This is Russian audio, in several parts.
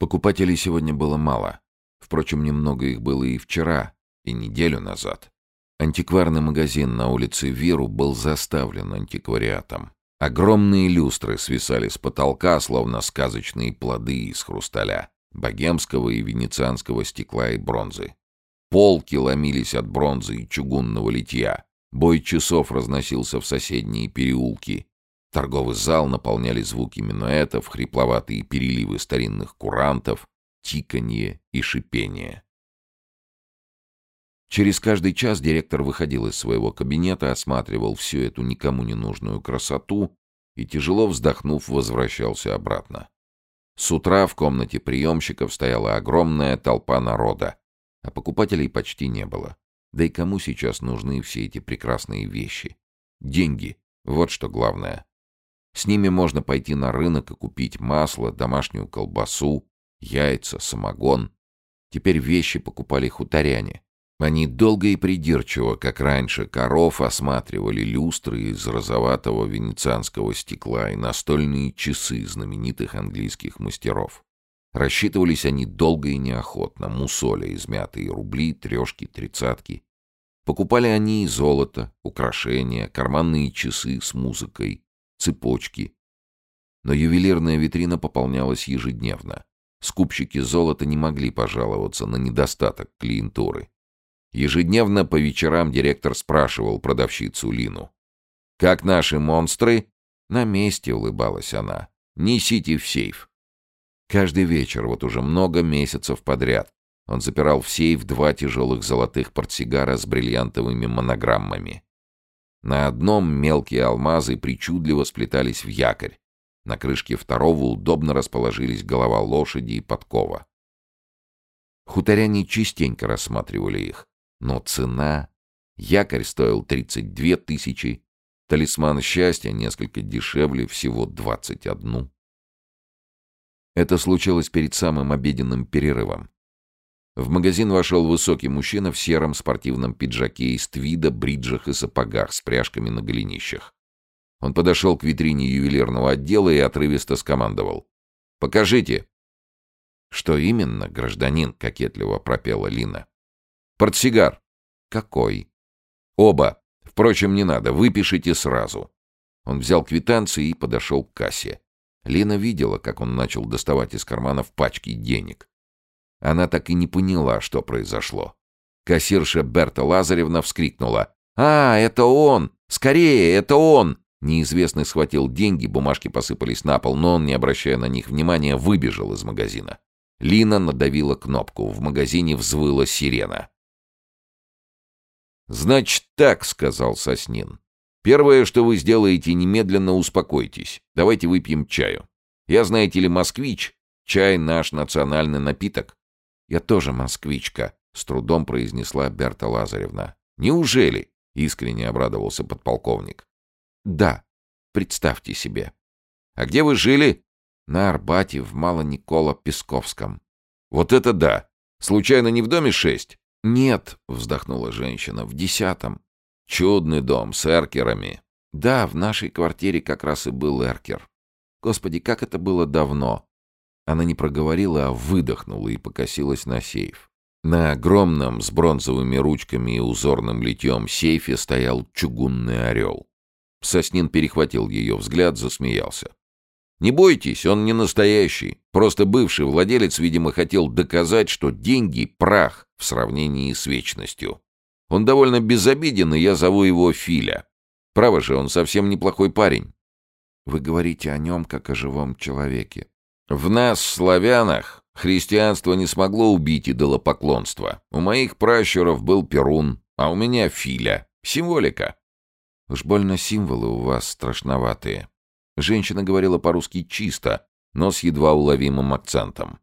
Покупателей сегодня было мало. Впрочем, немного их было и вчера, и неделю назад. Антикварный магазин на улице Виру был заставлен антиквариатом. Огромные люстры свисали с потолка, словно сказочные плоды из хрусталя, богемского и венецианского стекла и бронзы. Полки ломились от бронзы и чугунного литья. Бой часов разносился в соседние переулки. Торговый зал наполняли звуки минуэтов, хрипловатые переливы старинных курантов, тиканье и шипение. Через каждый час директор выходил из своего кабинета, осматривал всю эту никому не нужную красоту и, тяжело вздохнув, возвращался обратно. С утра в комнате приемщиков стояла огромная толпа народа, а покупателей почти не было. Да и кому сейчас нужны все эти прекрасные вещи? Деньги — вот что главное. С ними можно пойти на рынок и купить масло, домашнюю колбасу, яйца, самогон. Теперь вещи покупали хуторяне. Они долго и придирчиво, как раньше, коров осматривали люстры из розоватого венецианского стекла и настольные часы знаменитых английских мастеров. Рассчитывались они долго и неохотно, мусоля измятые рубли, трешки, тридцатки. Покупали они и золото, украшения, карманные часы с музыкой, цепочки. Но ювелирная витрина пополнялась ежедневно. Скупщики золота не могли пожаловаться на недостаток клиентуры. Ежедневно по вечерам директор спрашивал продавщицу Лину. «Как наши монстры?» «На месте», — улыбалась она. «Несите в сейф». Каждый вечер, вот уже много месяцев подряд, он запирал в сейф два тяжелых золотых портсигара с бриллиантовыми монограммами. На одном мелкие алмазы причудливо сплетались в якорь. На крышке второго удобно расположились голова лошади и подкова. Хуторяне частенько рассматривали их, но цена... Якорь стоил 32 тысячи, талисман счастья несколько дешевле, всего 21. Это случилось перед самым обеденным перерывом. В магазин вошел высокий мужчина в сером спортивном пиджаке из твида, бриджах и сапогах с пряжками на голенищах. Он подошел к витрине ювелирного отдела и отрывисто скомандовал. «Покажите!» «Что именно, гражданин?» — кокетливо пропела Лина. «Портсигар». «Какой?» «Оба. Впрочем, не надо. Выпишите сразу». Он взял квитанции и подошел к кассе. Лина видела, как он начал доставать из карманов пачки денег. Она так и не поняла, что произошло. Кассирша Берта Лазаревна вскрикнула. «А, это он! Скорее, это он!» Неизвестный схватил деньги, бумажки посыпались на пол, но он, не обращая на них внимания, выбежал из магазина. Лина надавила кнопку. В магазине взвыла сирена. «Значит так», — сказал Соснин. Первое, что вы сделаете, немедленно успокойтесь. Давайте выпьем чаю. Я, знаете ли, москвич. Чай — наш национальный напиток. Я тоже москвичка, — с трудом произнесла Берта Лазаревна. Неужели? — искренне обрадовался подполковник. Да, представьте себе. А где вы жили? На Арбате, в Мало-Никола-Песковском. Вот это да! Случайно не в доме шесть? Нет, вздохнула женщина, в десятом. Чудный дом с эркерами. Да, в нашей квартире как раз и был эркер. Господи, как это было давно. Она не проговорила, а выдохнула и покосилась на сейф. На огромном с бронзовыми ручками и узорным литьем сейфе стоял чугунный орел. Соснин перехватил ее взгляд, засмеялся. «Не бойтесь, он не настоящий. Просто бывший владелец, видимо, хотел доказать, что деньги — прах в сравнении с вечностью. Он довольно безобиден, и я зову его Филя. Право же, он совсем неплохой парень. Вы говорите о нем, как о живом человеке. В нас, славянах, христианство не смогло убить идолопоклонство. У моих пращуров был Перун, а у меня Филя. Символика. Уж больно символы у вас страшноватые. Женщина говорила по-русски чисто, но с едва уловимым акцентом.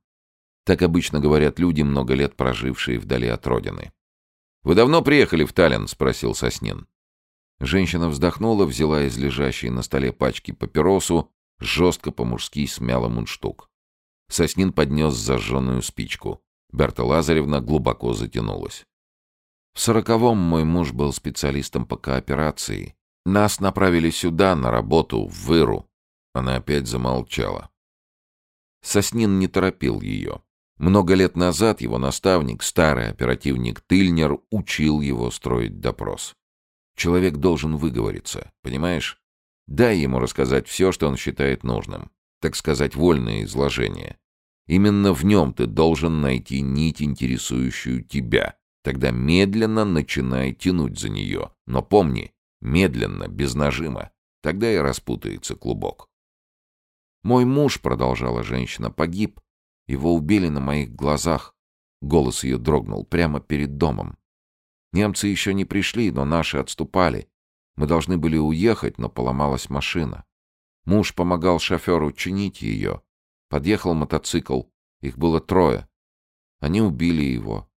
Так обычно говорят люди, много лет прожившие вдали от родины. «Вы давно приехали в Таллин?» — спросил Соснин. Женщина вздохнула, взяла из лежащей на столе пачки папиросу, жестко по-мужски смяла мундштук. Соснин поднес зажженную спичку. Берта Лазаревна глубоко затянулась. В сороковом мой муж был специалистом по кооперации. Нас направили сюда, на работу, в Выру. Она опять замолчала. Соснин не торопил ее. Много лет назад его наставник, старый оперативник Тыльнер, учил его строить допрос. Человек должен выговориться, понимаешь? Дай ему рассказать все, что он считает нужным. Так сказать, вольное изложение. Именно в нем ты должен найти нить, интересующую тебя. Тогда медленно начинай тянуть за нее. Но помни, медленно, без нажима. Тогда и распутается клубок. «Мой муж», — продолжала женщина, — «погиб. Его убили на моих глазах». Голос ее дрогнул прямо перед домом. Немцы еще не пришли, но наши отступали. Мы должны были уехать, но поломалась машина. Муж помогал шоферу чинить ее. Подъехал мотоцикл. Их было трое. Они убили его.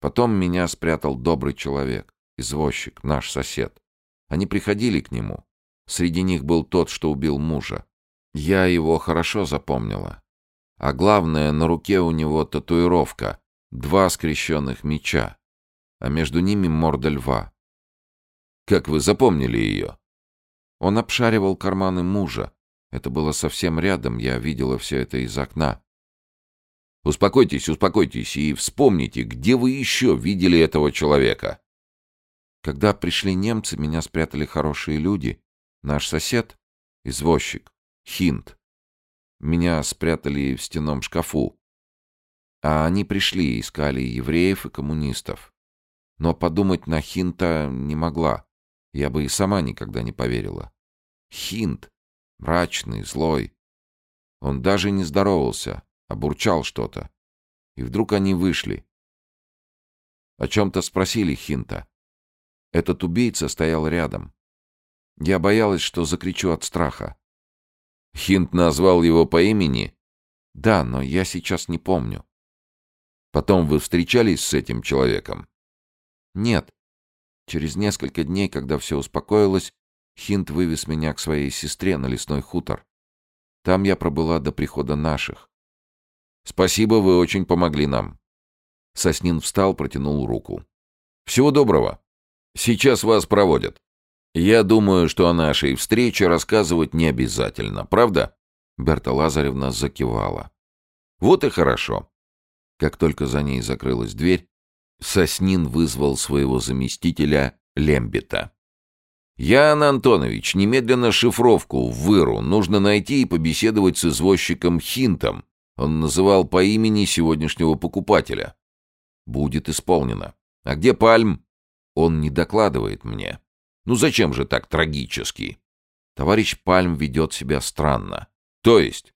Потом меня спрятал добрый человек, извозчик, наш сосед. Они приходили к нему. Среди них был тот, что убил мужа. Я его хорошо запомнила. А главное, на руке у него татуировка. Два скрещенных меча. А между ними морда льва. Как вы запомнили ее? Он обшаривал карманы мужа. Это было совсем рядом, я видела все это из окна. Успокойтесь, успокойтесь и вспомните, где вы еще видели этого человека. Когда пришли немцы, меня спрятали хорошие люди. Наш сосед, извозчик, Хинт. Меня спрятали в стенном шкафу. А они пришли, искали евреев и коммунистов. Но подумать на Хинта не могла. Я бы и сама никогда не поверила. Хинт. Мрачный, злой. Он даже не здоровался, а бурчал что-то. И вдруг они вышли. О чем-то спросили Хинта. Этот убийца стоял рядом. Я боялась, что закричу от страха. Хинт назвал его по имени? Да, но я сейчас не помню. Потом вы встречались с этим человеком? Нет. Через несколько дней, когда все успокоилось, Хинт вывез меня к своей сестре на лесной хутор. Там я пробыла до прихода наших. Спасибо, вы очень помогли нам. Соснин встал, протянул руку. Всего доброго. Сейчас вас проводят. Я думаю, что о нашей встрече рассказывать не обязательно, правда? Берта Лазаревна закивала. Вот и хорошо. Как только за ней закрылась дверь, Соснин вызвал своего заместителя Лембита. «Ян Антонович, немедленно шифровку в выру. Нужно найти и побеседовать с извозчиком Хинтом. Он называл по имени сегодняшнего покупателя. Будет исполнено. А где Пальм? Он не докладывает мне. Ну зачем же так трагически? Товарищ Пальм ведет себя странно. То есть?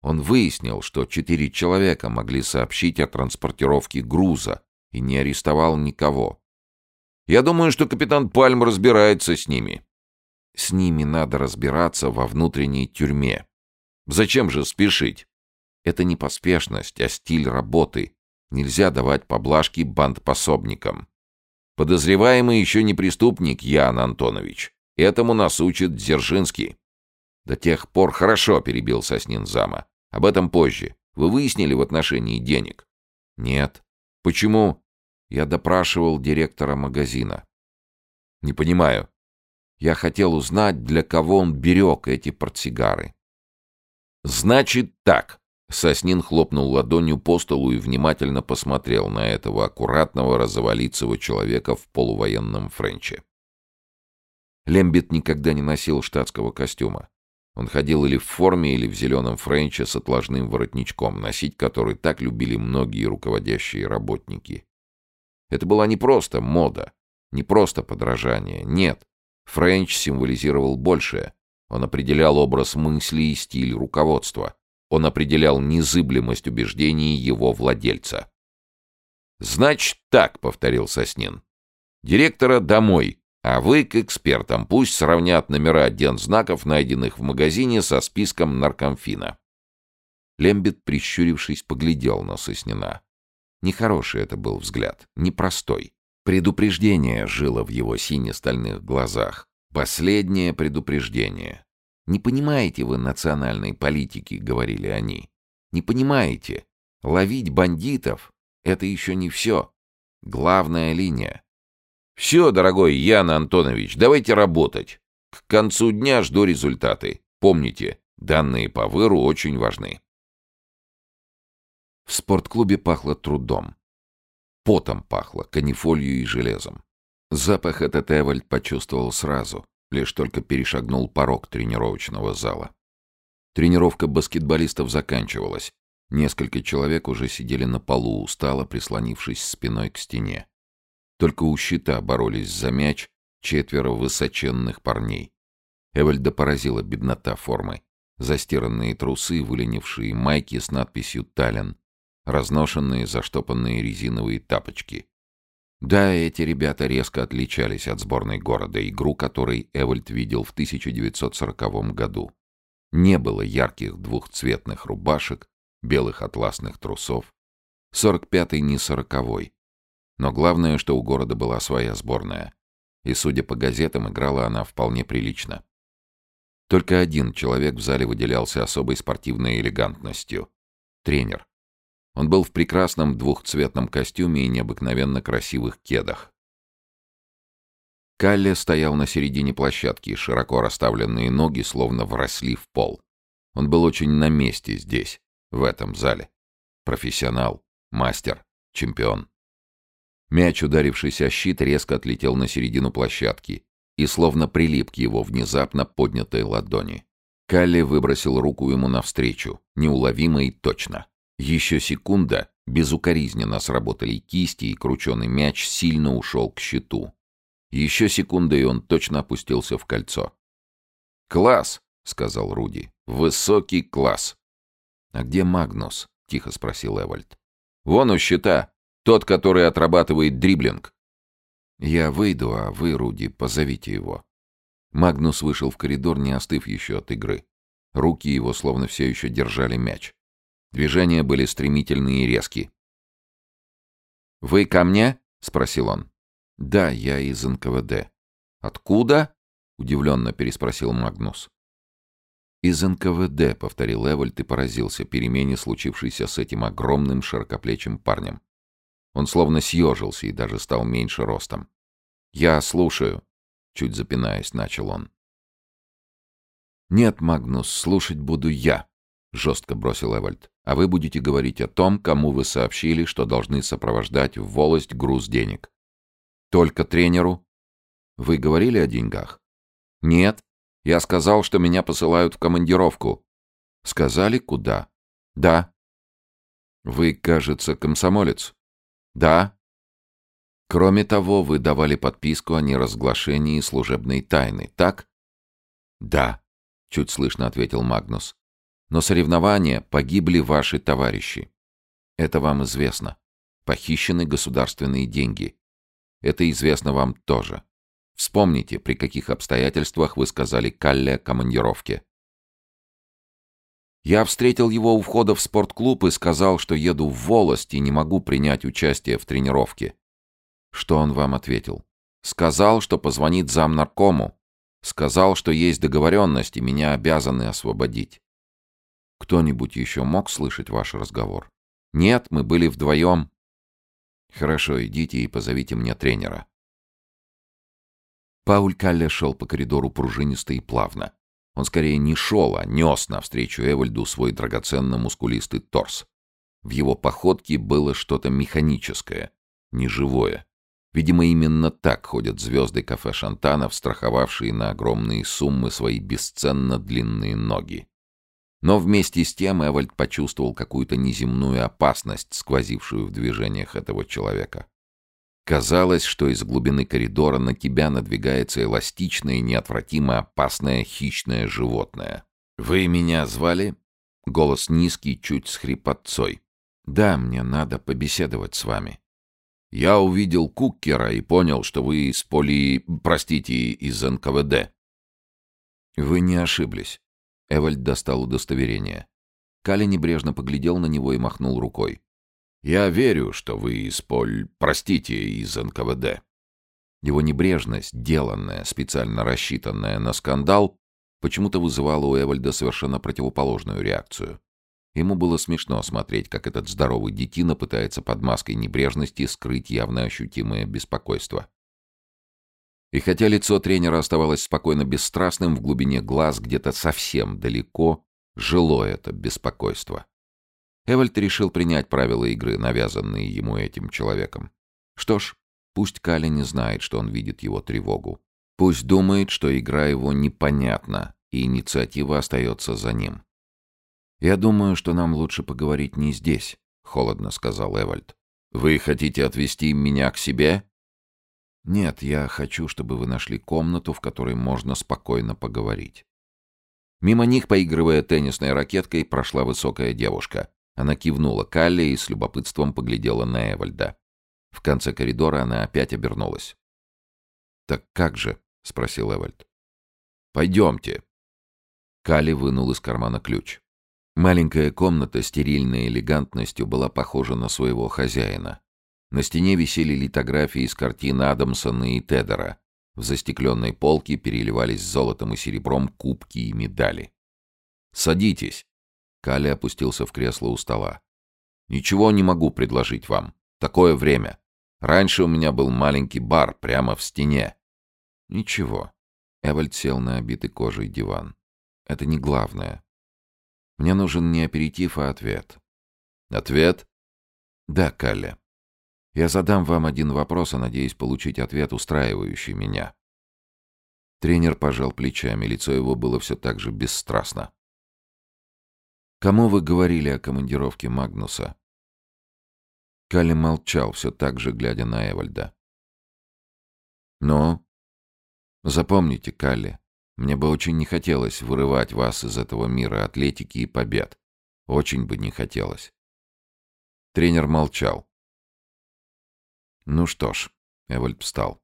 Он выяснил, что четыре человека могли сообщить о транспортировке груза и не арестовал никого. Я думаю, что капитан Пальм разбирается с ними. С ними надо разбираться во внутренней тюрьме. Зачем же спешить? Это не поспешность, а стиль работы. Нельзя давать поблажки бандпособникам. Подозреваемый еще не преступник, Ян Антонович. Этому нас учит Дзержинский. До тех пор хорошо, перебил Соснин зама. Об этом позже. Вы выяснили в отношении денег? Нет. Почему? Я допрашивал директора магазина. Не понимаю. Я хотел узнать, для кого он берег эти портсигары. Значит так. Соснин хлопнул ладонью по столу и внимательно посмотрел на этого аккуратного розоволицего человека в полувоенном френче. Лембит никогда не носил штатского костюма. Он ходил или в форме, или в зеленом френче с отложным воротничком, носить который так любили многие руководящие работники. Это была не просто мода, не просто подражание, нет. Френч символизировал большее. Он определял образ мысли и стиль руководства. Он определял незыблемость убеждений его владельца. «Значит так», — повторил Соснин. «Директора домой, а вы к экспертам. Пусть сравнят номера знаков, найденных в магазине, со списком наркомфина». Лембит, прищурившись, поглядел на Соснина. Нехороший это был взгляд, непростой. Предупреждение жило в его сине-стальных глазах. Последнее предупреждение. «Не понимаете вы национальной политики», — говорили они. «Не понимаете. Ловить бандитов — это еще не все. Главная линия». «Все, дорогой Ян Антонович, давайте работать. К концу дня жду результаты. Помните, данные по выру очень важны». Спортклубе пахло трудом. Потом пахло, канифолью и железом. Запах этот Эвальд почувствовал сразу, лишь только перешагнул порог тренировочного зала. Тренировка баскетболистов заканчивалась. Несколько человек уже сидели на полу, устало прислонившись спиной к стене. Только у щита боролись за мяч четверо высоченных парней. Эвальда поразила беднота формы. Застиранные трусы, выленившие майки с надписью «Таллин», разношенные заштопанные резиновые тапочки. Да, эти ребята резко отличались от сборной города, игру которой Эвальд видел в 1940 году. Не было ярких двухцветных рубашек, белых атласных трусов. 45-й не сороковой. Но главное, что у города была своя сборная. И, судя по газетам, играла она вполне прилично. Только один человек в зале выделялся особой спортивной элегантностью. Тренер. Он был в прекрасном двухцветном костюме и необыкновенно красивых кедах. Калле стоял на середине площадки, широко расставленные ноги словно вросли в пол. Он был очень на месте здесь, в этом зале. Профессионал, мастер, чемпион. Мяч, ударившийся о щит, резко отлетел на середину площадки и словно прилип к его внезапно поднятой ладони. Калли выбросил руку ему навстречу, неуловимо и точно. Еще секунда, безукоризненно сработали кисти, и крученый мяч сильно ушел к щиту. Еще секунда, и он точно опустился в кольцо. «Класс!» — сказал Руди. «Высокий класс!» «А где Магнус?» — тихо спросил Эвальд. «Вон у щита. Тот, который отрабатывает дриблинг». «Я выйду, а вы, Руди, позовите его». Магнус вышел в коридор, не остыв еще от игры. Руки его словно все еще держали мяч. Движения были стремительные и резкие. «Вы ко мне?» — спросил он. «Да, я из НКВД». «Откуда?» — удивленно переспросил Магнус. «Из НКВД», — повторил Эвальд и поразился перемене, случившейся с этим огромным широкоплечим парнем. Он словно съежился и даже стал меньше ростом. «Я слушаю», — чуть запинаясь, начал он. «Нет, Магнус, слушать буду я», — жестко бросил Эвальд. «А вы будете говорить о том, кому вы сообщили, что должны сопровождать в волость груз денег. Только тренеру? Вы говорили о деньгах? Нет. Я сказал, что меня посылают в командировку. Сказали, куда? Да. Вы, кажется, комсомолец? Да. Кроме того, вы давали подписку о неразглашении служебной тайны, так? Да, чуть слышно ответил Магнус. Но соревнования погибли ваши товарищи. Это вам известно. Похищены государственные деньги. Это известно вам тоже. Вспомните, при каких обстоятельствах вы сказали Калле командировке. Я встретил его у входа в спортклуб и сказал, что еду в волость и не могу принять участие в тренировке. Что он вам ответил? Сказал, что позвонит замнаркому. Сказал, что есть договоренность и меня обязаны освободить. Кто-нибудь еще мог слышать ваш разговор? Нет, мы были вдвоем. Хорошо, идите и позовите мне тренера. Пауль Калле шел по коридору пружинисто и плавно. Он скорее не шел, а нес навстречу Эвальду свой драгоценно мускулистый торс. В его походке было что-то механическое, неживое. Видимо, именно так ходят звезды кафе Шантанов, страховавшие на огромные суммы свои бесценно длинные ноги. Но вместе с тем Эвальд почувствовал какую-то неземную опасность, сквозившую в движениях этого человека. Казалось, что из глубины коридора на тебя надвигается эластичное и неотвратимо опасное хищное животное. «Вы меня звали?» Голос низкий, чуть с хрипотцой. «Да, мне надо побеседовать с вами». «Я увидел Куккера и понял, что вы из поли... простите, из НКВД». «Вы не ошиблись. Эвальд достал удостоверение. Кали небрежно поглядел на него и махнул рукой. «Я верю, что вы из Поль... простите, из НКВД». Его небрежность, деланная, специально рассчитанная на скандал, почему-то вызывала у Эвальда совершенно противоположную реакцию. Ему было смешно смотреть, как этот здоровый детина пытается под маской небрежности скрыть явно ощутимое беспокойство. И хотя лицо тренера оставалось спокойно бесстрастным, в глубине глаз где-то совсем далеко жило это беспокойство. Эвальд решил принять правила игры, навязанные ему этим человеком. Что ж, пусть Кали не знает, что он видит его тревогу. Пусть думает, что игра его непонятна, и инициатива остается за ним. «Я думаю, что нам лучше поговорить не здесь», — холодно сказал Эвальд. «Вы хотите отвезти меня к себе?» «Нет, я хочу, чтобы вы нашли комнату, в которой можно спокойно поговорить». Мимо них, поигрывая теннисной ракеткой, прошла высокая девушка. Она кивнула Калли и с любопытством поглядела на Эвальда. В конце коридора она опять обернулась. «Так как же?» — спросил Эвальд. «Пойдемте». Калли вынул из кармана ключ. Маленькая комната, стерильной элегантностью, была похожа на своего хозяина. На стене висели литографии из картин Адамсона и Тедера. В застекленной полке переливались золотом и серебром кубки и медали. «Садитесь!» Калли опустился в кресло у стола. «Ничего не могу предложить вам. Такое время. Раньше у меня был маленький бар прямо в стене». «Ничего». Эвальд сел на обитый кожей диван. «Это не главное. Мне нужен не аперитив, а ответ. Ответ? Да, Калля. Я задам вам один вопрос, а надеюсь получить ответ, устраивающий меня. Тренер пожал плечами, лицо его было все так же бесстрастно. «Кому вы говорили о командировке Магнуса?» Калли молчал, все так же глядя на Эвальда. «Ну?» «Запомните, Калли, мне бы очень не хотелось вырывать вас из этого мира атлетики и побед. Очень бы не хотелось. Тренер молчал. Ну что ж, Эвальд встал.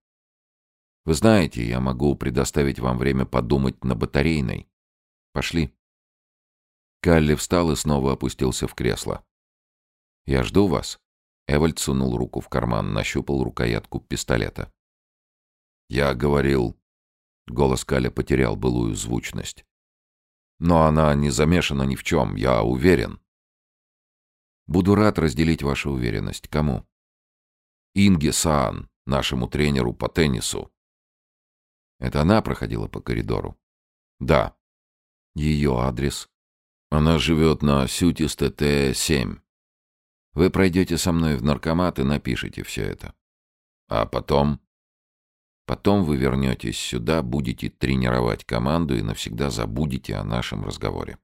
Вы знаете, я могу предоставить вам время подумать на батарейной. Пошли. Калли встал и снова опустился в кресло. «Я жду вас». Эвальд сунул руку в карман, нащупал рукоятку пистолета. «Я говорил, Голос Каля потерял былую звучность. «Но она не замешана ни в чем, я уверен». «Буду рад разделить вашу уверенность. Кому?» «Инге Саан, нашему тренеру по теннису». «Это она проходила по коридору?» «Да». «Ее адрес?» «Она живет на Сютис ТТ-7». «Вы пройдете со мной в наркомат и напишите все это». «А потом?» Потом вы вернетесь сюда, будете тренировать команду и навсегда забудете о нашем разговоре.